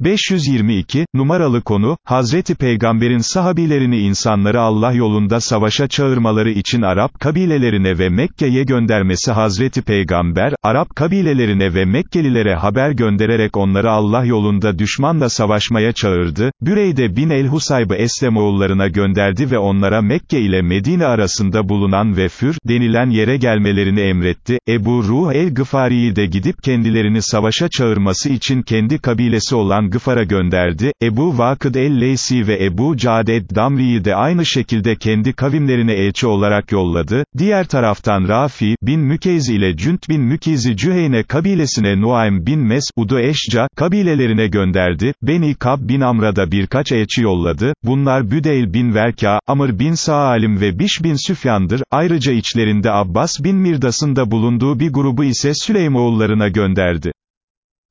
522, numaralı konu, Hazreti Peygamber'in sahabilerini insanları Allah yolunda savaşa çağırmaları için Arap kabilelerine ve Mekke'ye göndermesi Hazreti Peygamber, Arap kabilelerine ve Mekkelilere haber göndererek onları Allah yolunda düşmanla savaşmaya çağırdı, Büreyde bin el-Husayb'ı Eslemoğullarına gönderdi ve onlara Mekke ile Medine arasında bulunan ve Für, denilen yere gelmelerini emretti, Ebu Ruh el-Gıfari'yi de gidip kendilerini savaşa çağırması için kendi kabilesi olan Gıfar'a gönderdi, Ebu Vakıd el-Leysi ve Ebu Caded Damri'yi de aynı şekilde kendi kavimlerine elçi olarak yolladı, diğer taraftan Rafi, bin Mükeyz ile Cünt bin Mükeyz'i Cüheyne kabilesine Nuaym bin Mes'ud'u Eşca, kabilelerine gönderdi, Beni Kab bin Amr'a birkaç elçi yolladı, bunlar Büdeyl bin Verka, Amr bin Saalim ve Biş bin Süfyan'dır, ayrıca içlerinde Abbas bin Mirdas'ın da bulunduğu bir grubu ise Süleymoğullarına gönderdi.